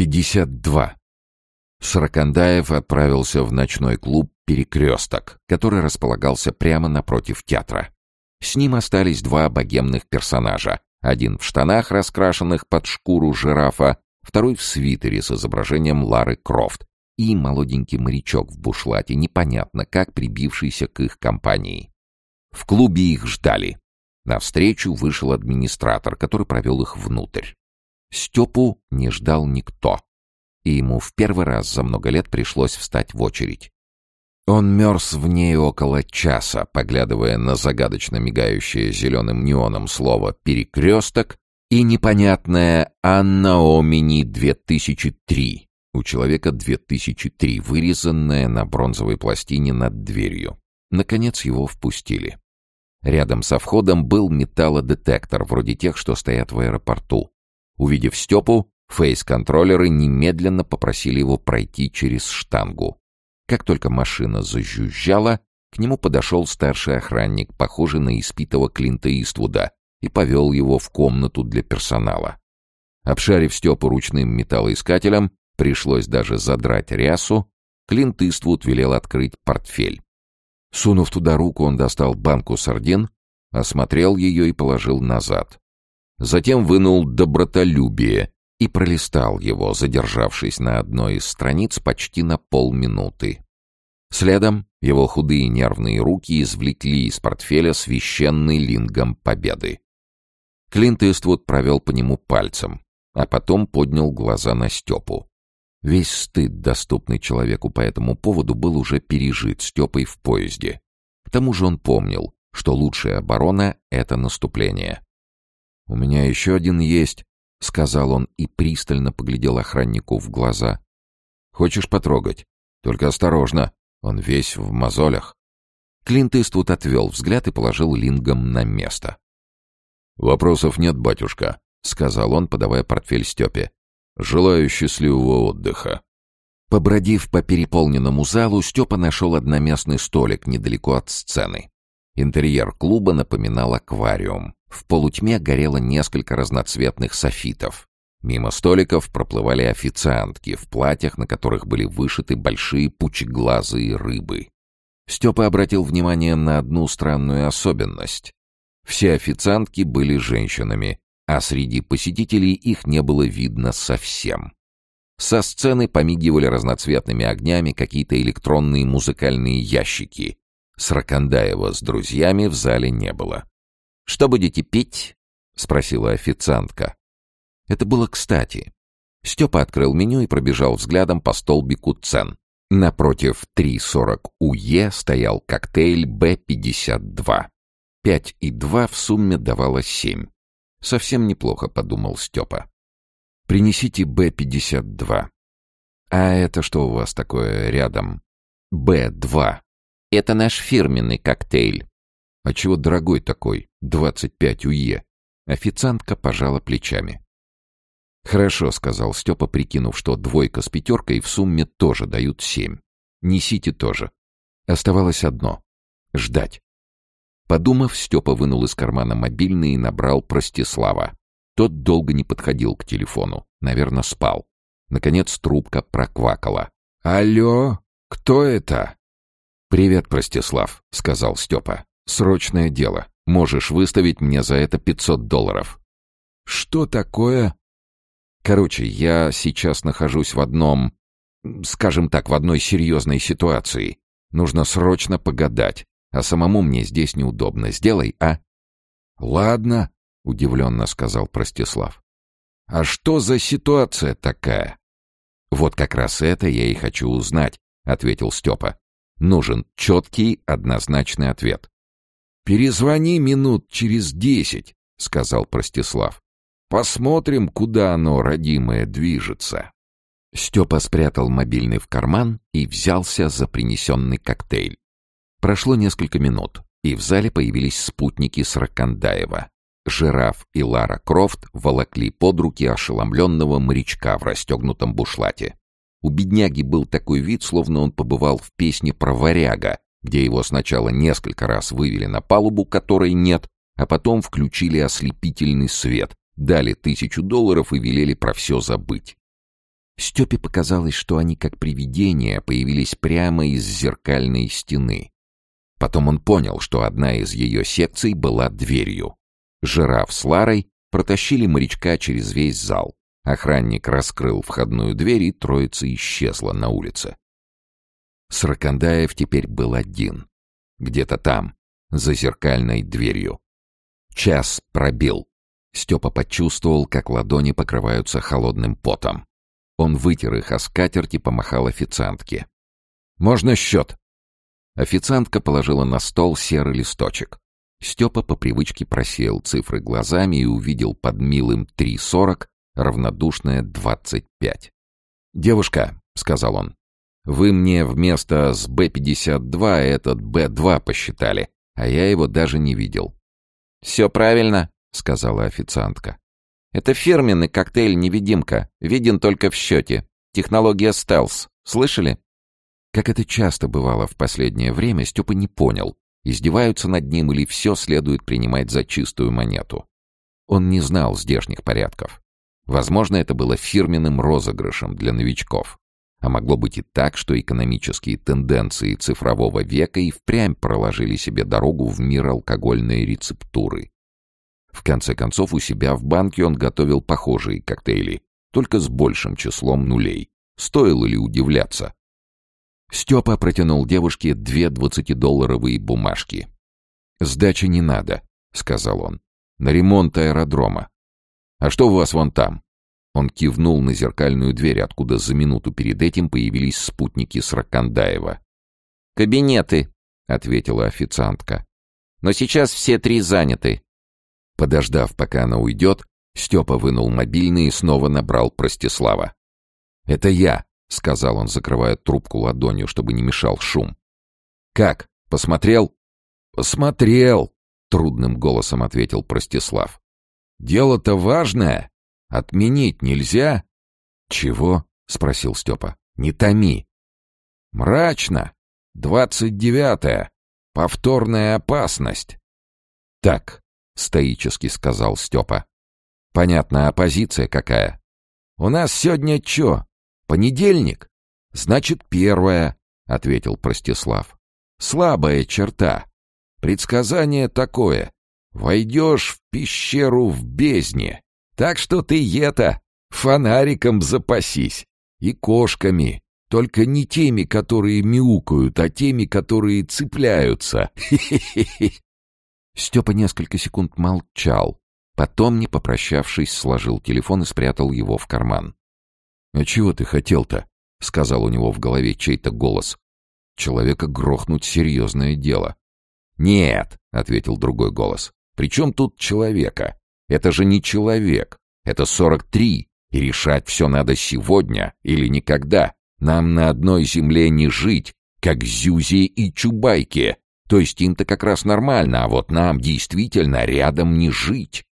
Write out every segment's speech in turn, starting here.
52. Сорокандаев отправился в ночной клуб «Перекресток», который располагался прямо напротив театра. С ним остались два богемных персонажа. Один в штанах, раскрашенных под шкуру жирафа, второй в свитере с изображением Лары Крофт и молоденький морячок в бушлате, непонятно как прибившийся к их компании. В клубе их ждали. Навстречу вышел администратор, который провел их внутрь. Степу не ждал никто, и ему в первый раз за много лет пришлось встать в очередь. Он мерз в ней около часа, поглядывая на загадочно мигающее зеленым неоном слово «перекресток» и непонятное «Анна Омини 2003» у человека 2003, вырезанное на бронзовой пластине над дверью. Наконец его впустили. Рядом со входом был металлодетектор, вроде тех, что стоят в аэропорту. Увидев Степу, фейс-контроллеры немедленно попросили его пройти через штангу. Как только машина зажужжала, к нему подошел старший охранник, похожий на испитого Клинта Иствуда, и повел его в комнату для персонала. Обшарив Степу ручным металлоискателем, пришлось даже задрать рясу, Клинт Иствуд велел открыть портфель. Сунув туда руку, он достал банку сардин, осмотрел ее и положил назад. Затем вынул «Добротолюбие» и пролистал его, задержавшись на одной из страниц почти на полминуты. Следом его худые нервные руки извлекли из портфеля священный лингом победы. Клинт Иствуд провел по нему пальцем, а потом поднял глаза на Степу. Весь стыд, доступный человеку по этому поводу, был уже пережит Степой в поезде. К тому же он помнил, что лучшая оборона — это наступление. «У меня еще один есть», — сказал он и пристально поглядел охраннику в глаза. «Хочешь потрогать? Только осторожно, он весь в мозолях». Клинт Иствуд отвел взгляд и положил лингом на место. «Вопросов нет, батюшка», — сказал он, подавая портфель Степе. «Желаю счастливого отдыха». Побродив по переполненному залу, Степа нашел одноместный столик недалеко от сцены. Интерьер клуба напоминал аквариум. В полутьме горело несколько разноцветных софитов. Мимо столиков проплывали официантки в платьях, на которых были вышиты большие пучеглазые рыбы. Степа обратил внимание на одну странную особенность. Все официантки были женщинами, а среди посетителей их не было видно совсем. Со сцены помигивали разноцветными огнями какие-то электронные музыкальные ящики, Сракандаева с друзьями в зале не было. «Что будете пить?» — спросила официантка. Это было кстати. Степа открыл меню и пробежал взглядом по столбику цен. Напротив 3.40 УЕ стоял коктейль Б-52. 5 и 2 в сумме давало 7. Совсем неплохо, подумал Степа. Принесите Б-52. А это что у вас такое рядом? Б-2. Это наш фирменный коктейль. А чего дорогой такой? 25 УЕ. Официантка пожала плечами. «Хорошо», — сказал Степа, прикинув, что двойка с пятеркой в сумме тоже дают семь. «Несите тоже». Оставалось одно — ждать. Подумав, Степа вынул из кармана мобильный и набрал Простислава. Тот долго не подходил к телефону. Наверное, спал. Наконец трубка проквакала. «Алло, кто это?» «Привет, Простислав», — сказал Степа. «Срочное дело. Можешь выставить мне за это 500 долларов». «Что такое?» «Короче, я сейчас нахожусь в одном... Скажем так, в одной серьезной ситуации. Нужно срочно погадать, а самому мне здесь неудобно. Сделай, а?» «Ладно», — удивленно сказал Простислав. «А что за ситуация такая?» «Вот как раз это я и хочу узнать», — ответил Степа. Нужен четкий, однозначный ответ. «Перезвони минут через десять», — сказал Простислав. «Посмотрим, куда оно, родимое, движется». Степа спрятал мобильный в карман и взялся за принесенный коктейль. Прошло несколько минут, и в зале появились спутники Сракандаева. Жираф и Лара Крофт волокли под руки ошеломленного морячка в расстегнутом бушлате. У бедняги был такой вид, словно он побывал в песне про варяга, где его сначала несколько раз вывели на палубу, которой нет, а потом включили ослепительный свет, дали тысячу долларов и велели про все забыть. Степе показалось, что они, как привидения, появились прямо из зеркальной стены. Потом он понял, что одна из ее секций была дверью. Жираф с Ларой протащили морячка через весь зал. Охранник раскрыл входную дверь, и троица исчезла на улице. Сракандаев теперь был один. Где-то там, за зеркальной дверью. Час пробил. Степа почувствовал, как ладони покрываются холодным потом. Он вытер их о скатерть и помахал официантке. «Можно счет?» Официантка положила на стол серый листочек. Степа по привычке просеял цифры глазами и увидел под милым 3.40 равнодушное 25. «Девушка», — сказал он, — «вы мне вместо с Б-52 этот Б-2 посчитали, а я его даже не видел». «Все правильно», — сказала официантка. «Это фирменный коктейль-невидимка, виден только в счете. Технология стелс. Слышали?» Как это часто бывало в последнее время, Степа не понял, издеваются над ним или все следует принимать за чистую монету. Он не знал здешних порядков. Возможно, это было фирменным розыгрышем для новичков. А могло быть и так, что экономические тенденции цифрового века и впрямь проложили себе дорогу в мир алкогольной рецептуры. В конце концов, у себя в банке он готовил похожие коктейли, только с большим числом нулей. Стоило ли удивляться? Степа протянул девушке две двадцатидолларовые бумажки. «Сдачи не надо», — сказал он. «На ремонт аэродрома. А что у вас вон там?» Он кивнул на зеркальную дверь, откуда за минуту перед этим появились спутники Сракандаева. «Кабинеты», — ответила официантка. «Но сейчас все три заняты». Подождав, пока она уйдет, Степа вынул мобильный и снова набрал Простислава. «Это я», — сказал он, закрывая трубку ладонью, чтобы не мешал шум. «Как? Посмотрел?» «Посмотрел», — трудным голосом ответил Простислав. «Дело-то важное. Отменить нельзя?» «Чего?» — спросил Степа. «Не томи». «Мрачно. Двадцать девятое. Повторная опасность». «Так», — стоически сказал Степа. «Понятно, оппозиция какая?» «У нас сегодня чё, Понедельник? Значит, первая, ответил Простислав. Слабая черта. Предсказание такое. Войдешь в пещеру в бездне. Так что ты это, фонариком запасись. И кошками. Только не теми, которые мяукают, а теми, которые цепляются. Степа несколько секунд молчал. Потом, не попрощавшись, сложил телефон и спрятал его в карман. «А чего ты хотел-то?» — сказал у него в голове чей-то голос. «Человека грохнуть — серьезное дело». «Нет», — ответил другой голос. «При чем тут человека? Это же не человек. Это сорок три, и решать все надо сегодня или никогда. Нам на одной земле не жить, как Зюзи и Чубайки. То есть им-то как раз нормально, а вот нам действительно рядом не жить.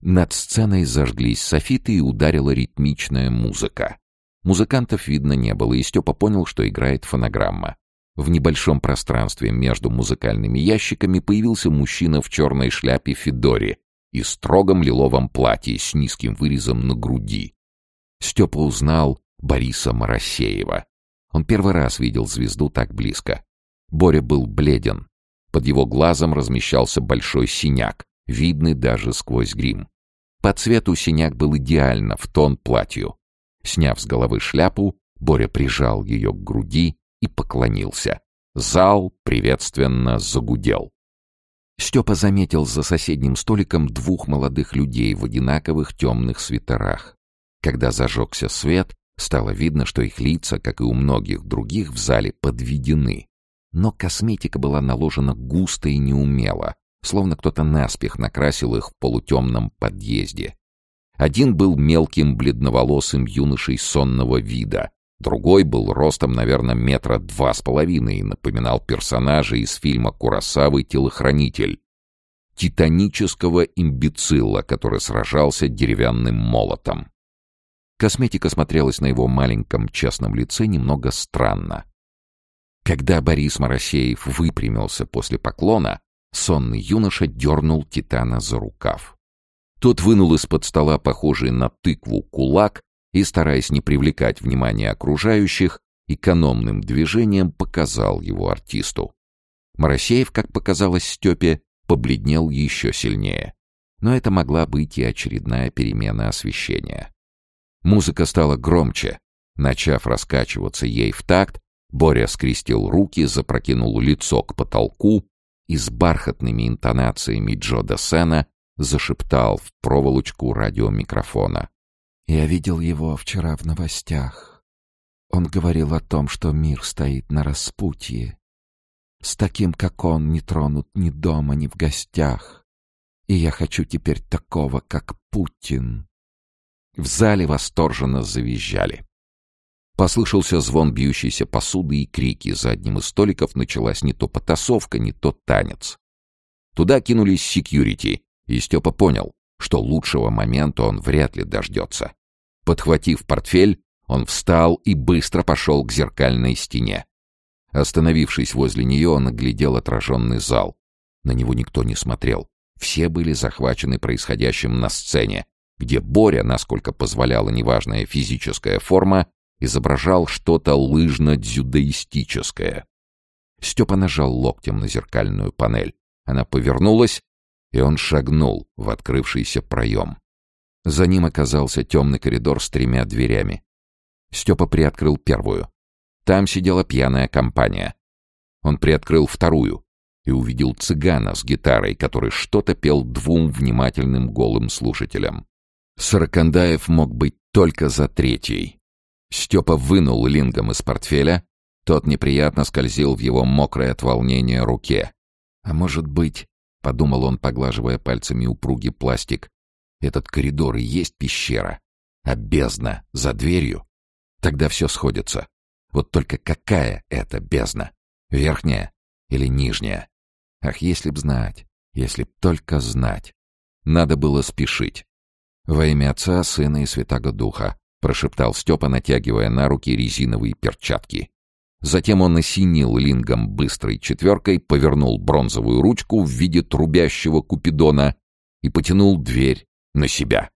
Над сценой зажглись софиты и ударила ритмичная музыка. Музыкантов видно не было, и Степа понял, что играет фонограмма. В небольшом пространстве между музыкальными ящиками появился мужчина в черной шляпе Федоре и строгом лиловом платье с низким вырезом на груди. Степа узнал Бориса Моросеева. Он первый раз видел звезду так близко. Боря был бледен. Под его глазом размещался большой синяк, видный даже сквозь грим. По цвету синяк был идеально в тон платью. Сняв с головы шляпу, Боря прижал ее к груди и поклонился. Зал приветственно загудел. Степа заметил за соседним столиком двух молодых людей в одинаковых темных свитерах. Когда зажегся свет, стало видно, что их лица, как и у многих других в зале, подведены. Но косметика была наложена густо и неумело, словно кто-то наспех накрасил их в полутемном подъезде. Один был мелким бледноволосым юношей сонного вида, другой был ростом, наверное, метра два с половиной и напоминал персонажа из фильма «Куросавы. Телохранитель», титанического имбецила, который сражался деревянным молотом. Косметика смотрелась на его маленьком честном лице немного странно. Когда Борис Моросеев выпрямился после поклона, Сонный юноша дернул Титана за рукав. Тот вынул из-под стола похожий на тыкву кулак и, стараясь не привлекать внимания окружающих, экономным движением показал его артисту. Моросеев, как показалось Степе, побледнел еще сильнее. Но это могла быть и очередная перемена освещения. Музыка стала громче. Начав раскачиваться ей в такт, Боря скрестил руки, запрокинул лицо к потолку и с бархатными интонациями Джо Десена зашептал в проволочку радиомикрофона. «Я видел его вчера в новостях. Он говорил о том, что мир стоит на распутье. С таким, как он, не тронут ни дома, ни в гостях. И я хочу теперь такого, как Путин». В зале восторженно завизжали. Послышался звон бьющейся посуды и крики. За одним из столиков началась не то потасовка, не то танец. Туда кинулись секьюрити, и Степа понял, что лучшего момента он вряд ли дождется. Подхватив портфель, он встал и быстро пошел к зеркальной стене. Остановившись возле нее, он оглядел отраженный зал. На него никто не смотрел. Все были захвачены происходящим на сцене, где Боря, насколько позволяла неважная физическая форма, изображал что-то лыжно-дзюдоистическое. Степа нажал локтем на зеркальную панель. Она повернулась, и он шагнул в открывшийся проем. За ним оказался темный коридор с тремя дверями. Степа приоткрыл первую. Там сидела пьяная компания. Он приоткрыл вторую и увидел цыгана с гитарой, который что-то пел двум внимательным голым слушателям. Сорокандаев мог быть только за третьей. Степа вынул лингом из портфеля, тот неприятно скользил в его мокрой от волнения руке. «А может быть, — подумал он, поглаживая пальцами упругий пластик, — этот коридор и есть пещера, а бездна за дверью? Тогда все сходится. Вот только какая это бездна? Верхняя или нижняя? Ах, если б знать, если б только знать. Надо было спешить. Во имя Отца, Сына и Святаго Духа. — прошептал Степа, натягивая на руки резиновые перчатки. Затем он осенил лингом быстрой четверкой, повернул бронзовую ручку в виде трубящего купидона и потянул дверь на себя.